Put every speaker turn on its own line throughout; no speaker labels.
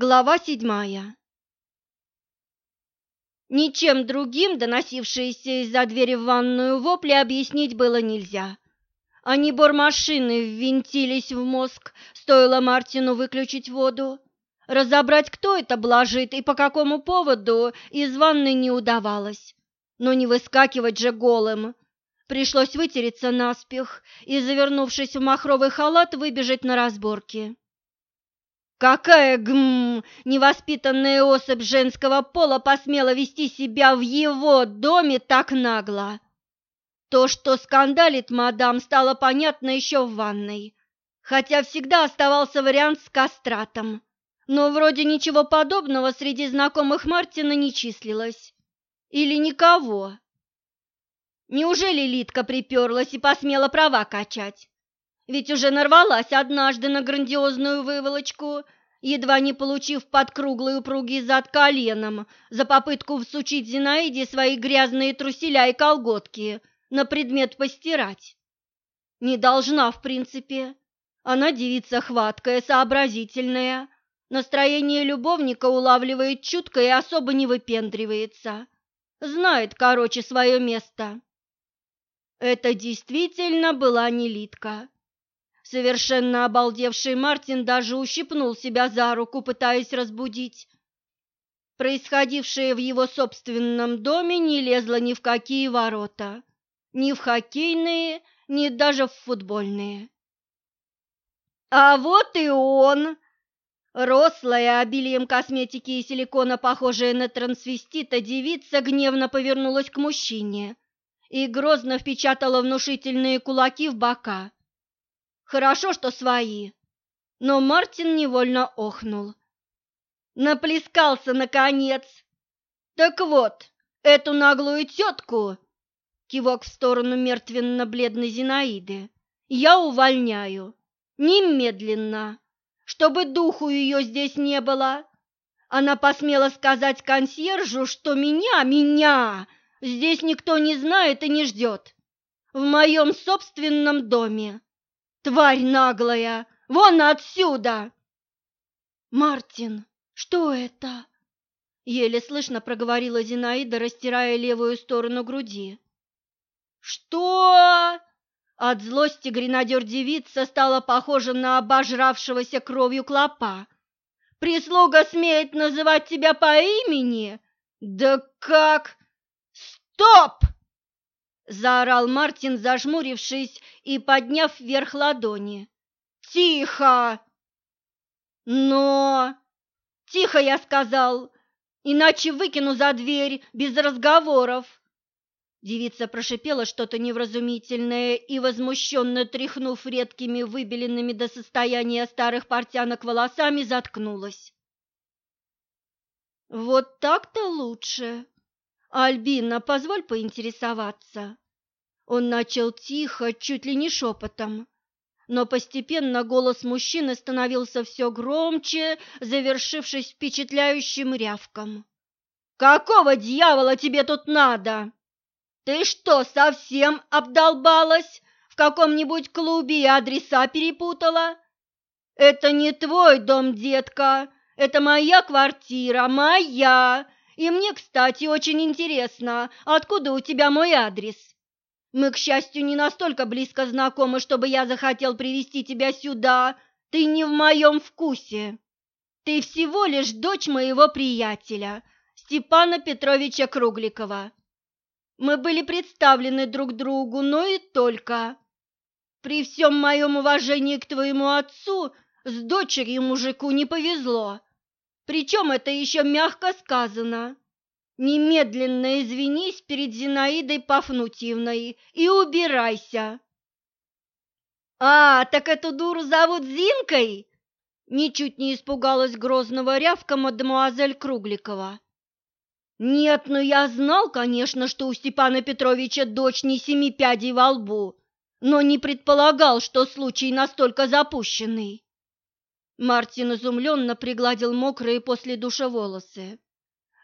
Глава седьмая Ничем другим доносившиеся из-за двери в ванную вопли объяснить было нельзя. Они бормашины ввинтились в мозг, стоило Мартину выключить воду. Разобрать, кто это блажит и по какому поводу, из ванной не удавалось. Но не выскакивать же голым. Пришлось вытереться наспех и, завернувшись в махровый халат, выбежать на разборки. Какая гм невоспитанная особь женского пола посмела вести себя в его доме так нагло? То, что скандалит мадам, стало понятно еще в ванной, хотя всегда оставался вариант с кастратом. Но вроде ничего подобного среди знакомых Мартина не числилось. Или никого. Неужели Литка приперлась и посмела права качать? Ведь уже нарвалась однажды на грандиозную выволочку, едва не получив под круглый упругий зад коленом за попытку всучить Зинаиде свои грязные труселя и колготки на предмет постирать. Не должна, в принципе. Она девица хваткая, сообразительная, настроение любовника улавливает чутко и особо не выпендривается. Знает, короче, свое место. Это действительно была не Литка. Совершенно обалдевший Мартин даже ущипнул себя за руку, пытаясь разбудить. Происходившее в его собственном доме не лезло ни в какие ворота, ни в хоккейные, ни даже в футбольные. А вот и он! Рослая, обилием косметики и силикона, похожая на трансвестита, девица гневно повернулась к мужчине и грозно впечатала внушительные кулаки в бока. Хорошо, что свои. Но Мартин невольно охнул. Наплескался, наконец. Так вот, эту наглую тетку, кивок в сторону мертвенно-бледной Зинаиды, я увольняю. Немедленно, чтобы духу ее здесь не было. Она посмела сказать консьержу, что меня, меня, здесь никто не знает и не ждет. В моем собственном доме. Тварь наглая! Вон отсюда!» «Мартин, что это?» Еле слышно проговорила Зинаида, растирая левую сторону груди.
«Что?» От злости гренадер-девица стала похожа на обожравшегося кровью клопа. «Прислуга смеет называть тебя по имени? Да как? Стоп!» Заорал Мартин, зажмурившись и подняв вверх ладони. «Тихо!» «Но...» «Тихо, я сказал, иначе выкину за дверь без разговоров!» Девица прошипела что-то невразумительное и, возмущенно тряхнув редкими выбеленными до состояния старых портянок волосами, заткнулась.
«Вот так-то лучше!» «Альбина, позволь поинтересоваться». Он начал тихо, чуть ли не шепотом, но постепенно голос мужчины становился все громче, завершившись впечатляющим рявком.
«Какого дьявола тебе тут надо? Ты что, совсем обдолбалась? В каком-нибудь клубе и адреса перепутала? Это не твой дом, детка, это моя квартира, моя!» И мне, кстати, очень интересно, откуда у тебя мой адрес? Мы, к счастью, не настолько близко знакомы, чтобы я захотел привести тебя сюда. Ты не в моем вкусе. Ты всего лишь дочь моего приятеля, Степана Петровича Кругликова. Мы были представлены друг другу, но и только. При всем моем уважении к твоему отцу с дочерью мужику не повезло. Причем это еще мягко сказано. Немедленно извинись перед Зинаидой Пафнутьевной и убирайся. А, так эту дуру зовут Зинкой? Ничуть не испугалась грозного рявка мадемуазель Кругликова. Нет, ну я знал, конечно, что у Степана Петровича дочь не семи пядей во лбу, но не предполагал, что случай настолько запущенный. Мартин изумленно пригладил мокрые после душа волосы.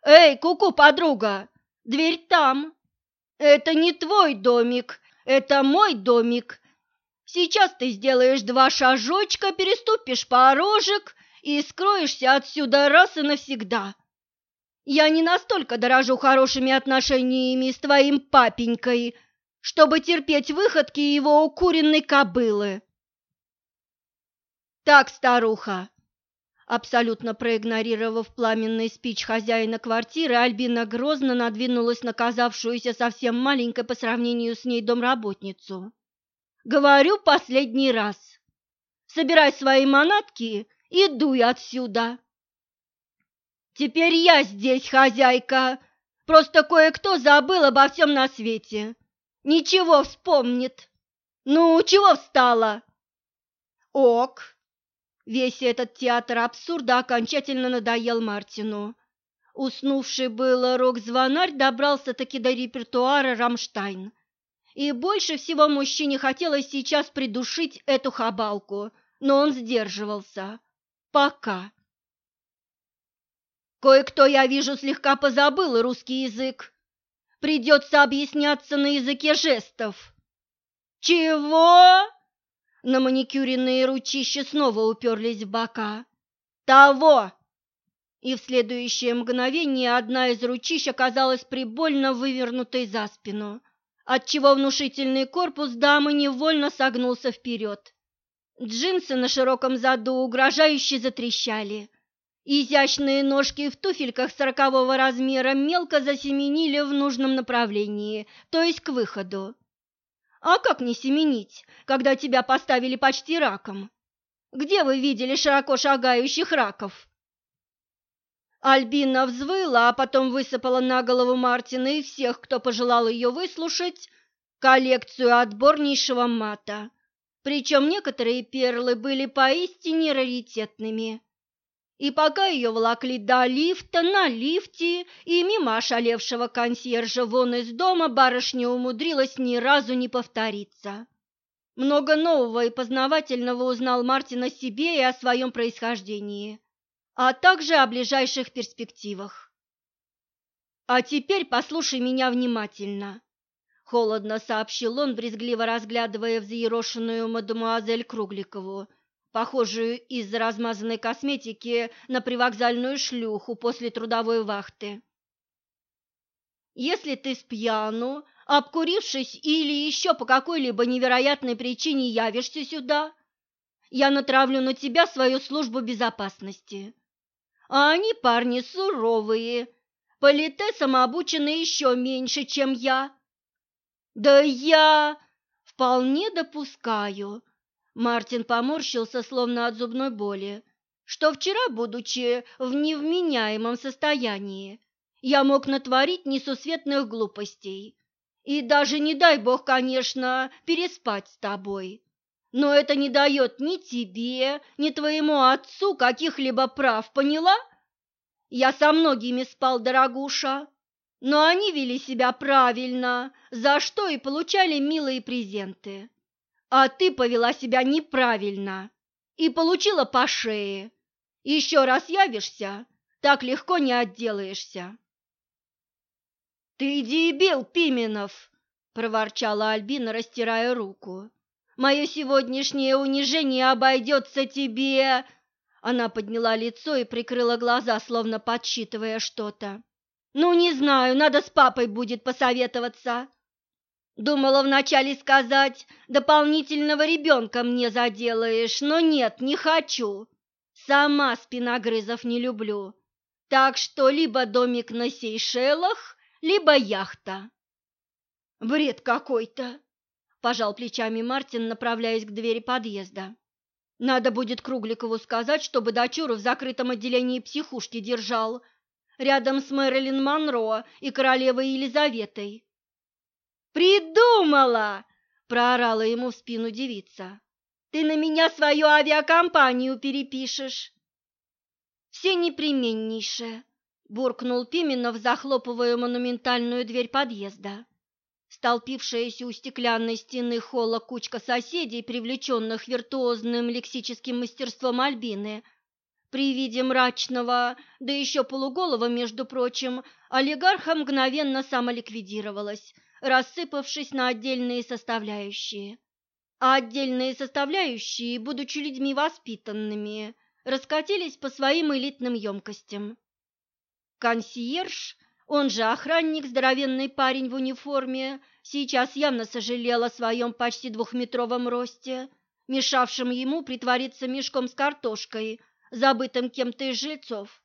«Эй, куку, -ку, подруга! Дверь там! Это не твой домик, это мой домик. Сейчас ты сделаешь два шажочка, переступишь порожек и скроешься отсюда раз и навсегда. Я не настолько дорожу хорошими отношениями с твоим папенькой, чтобы терпеть выходки его укуренной кобылы. Так, старуха, абсолютно проигнорировав пламенный спич хозяина квартиры, Альбина грозно надвинулась на казавшуюся совсем маленькой по сравнению с ней домработницу. Говорю последний раз. Собирай свои манатки и дуй отсюда. Теперь я здесь хозяйка. Просто кое-кто забыл обо всем на свете. Ничего вспомнит. Ну, чего встала? Ок. Весь этот театр абсурда окончательно надоел Мартину. Уснувший было рок-звонарь добрался-таки до репертуара «Рамштайн». И больше всего мужчине хотелось сейчас придушить эту хабалку, но он сдерживался. Пока. Кое-кто, я вижу, слегка позабыл русский язык. Придется объясняться на языке жестов. Чего? На маникюренные ручища снова уперлись в бока. Того! И в следующее мгновение одна из ручищ оказалась прибольно вывернутой за спину, отчего внушительный корпус дамы невольно согнулся вперед. Джинсы на широком заду угрожающе затрещали. Изящные ножки в туфельках сорокового размера мелко засеменили в нужном направлении, то есть к выходу. А как не семенить, когда тебя поставили почти раком? Где вы видели широко шагающих раков? Альбина взвыла, а потом высыпала на голову Мартина и всех, кто пожелал ее выслушать, коллекцию отборнейшего мата. Причем некоторые перлы были поистине раритетными. И пока ее волокли до лифта, на лифте и мимо ошалевшего консьержа вон из дома, барышня умудрилась ни разу не повториться. Много нового и познавательного узнал Мартин о себе и о своем происхождении, а также о ближайших перспективах. «А теперь послушай меня внимательно», — холодно сообщил он, брезгливо разглядывая взъерошенную мадемуазель Кругликову, похожую из-за размазанной косметики на привокзальную шлюху после трудовой вахты. Если ты спьяну, обкурившись или еще по какой-либо невероятной причине явишься сюда, я натравлю на тебя свою службу безопасности. А они парни суровые, политесом обучены еще меньше, чем я. Да я вполне допускаю, Мартин поморщился, словно от зубной боли, что вчера, будучи в невменяемом состоянии, я мог натворить несусветных глупостей. И даже, не дай бог, конечно, переспать с тобой. Но это не дает ни тебе, ни твоему отцу каких-либо прав, поняла? Я со многими спал, дорогуша, но они вели себя правильно, за что и получали милые презенты. А ты повела себя неправильно и получила по шее. Еще раз явишься, так легко не отделаешься. Ты дебил, Пименов, проворчала Альбина, растирая руку. Мое сегодняшнее унижение обойдется тебе. Она подняла лицо и прикрыла глаза, словно подсчитывая что-то. Ну, не знаю, надо с папой будет посоветоваться. Думала вначале сказать, дополнительного ребенка мне заделаешь, но нет, не хочу. Сама спиногрызов не люблю. Так что либо домик на Сейшелах, либо яхта. Бред какой-то, пожал плечами Мартин, направляясь к двери подъезда. Надо будет Кругликову сказать, чтобы дочуру в закрытом отделении психушки держал, рядом с Мэрилин Монро и королевой Елизаветой. «Придумала!» – проорала ему в спину девица. «Ты на меня свою авиакомпанию перепишешь!» «Все непременнейшее!» – буркнул Пименов, захлопывая монументальную дверь подъезда. Столпившаяся у стеклянной стены холла кучка соседей, привлеченных виртуозным лексическим мастерством Альбины, при виде мрачного, да еще полуголого, между прочим, олигарха мгновенно самоликвидировалась, рассыпавшись на отдельные составляющие. А отдельные составляющие, будучи людьми воспитанными,
раскатились по своим элитным емкостям. Консьерж, он же охранник, здоровенный парень в униформе, сейчас явно сожалел о своем почти двухметровом росте, мешавшем ему притвориться мешком с картошкой, забытым кем-то из жильцов.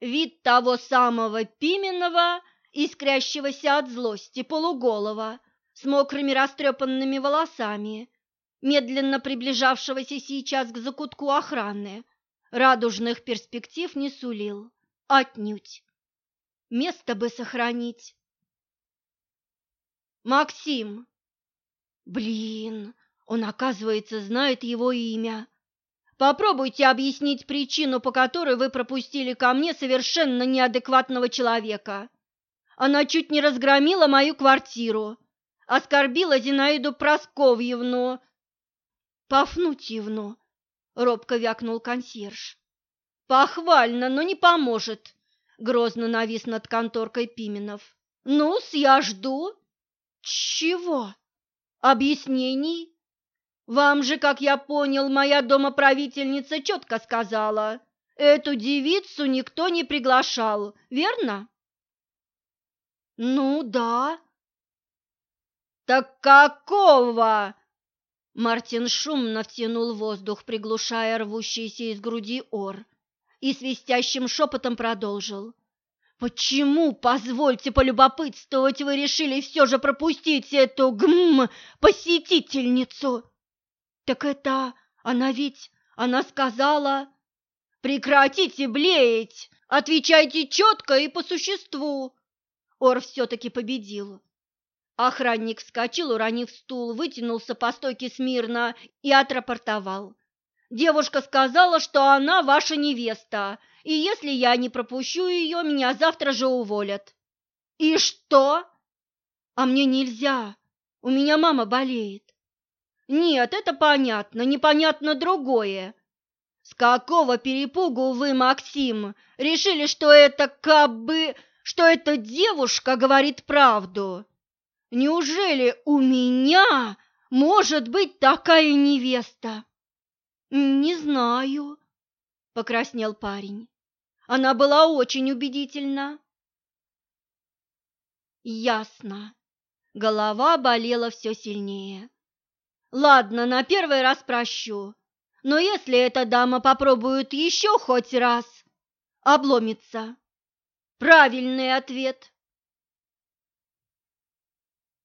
Вид того самого Пименова, искрящегося от злости, полуголого, с мокрыми растрепанными волосами, медленно приближавшегося сейчас к закутку охраны, радужных перспектив не сулил. Отнюдь. Место бы сохранить. Максим. Блин, он, оказывается, знает его имя. Попробуйте объяснить причину, по которой вы пропустили ко мне совершенно неадекватного человека. Она чуть не разгромила мою квартиру, оскорбила Зинаиду Просковьевну. Пафнутьевну, робко вякнул консьерж. Похвально, но не поможет, грозно навис над конторкой Пименов. Ну-с, я жду. Чего? Объяснений? Вам же, как я понял, моя домоправительница четко сказала, эту девицу никто не приглашал, верно? Ну да. Так какого? Мартин шумно втянул воздух, приглушая рвущийся из груди ор, и свистящим шепотом продолжил. «Почему, позвольте полюбопытствовать, вы решили все же пропустить эту гм посетительницу?» «Так это она ведь, она сказала...» «Прекратите блеять! Отвечайте четко и по существу!» Ор все-таки победил. Охранник вскочил, уронив стул, вытянулся по стойке смирно и отрапортовал. «Девушка сказала, что она ваша невеста, и если я не пропущу ее, меня завтра же уволят». «И что?» «А мне нельзя, у меня мама болеет». «Нет, это понятно, непонятно другое. С какого перепугу вы, Максим, решили, что это кабы, что эта девушка говорит правду?» Неужели у меня может быть такая невеста? Не знаю, покраснел парень. Она была очень убедительна. Ясно. Голова болела все сильнее. Ладно, на первый раз прощу. Но если эта дама попробует еще хоть раз, обломится. Правильный ответ.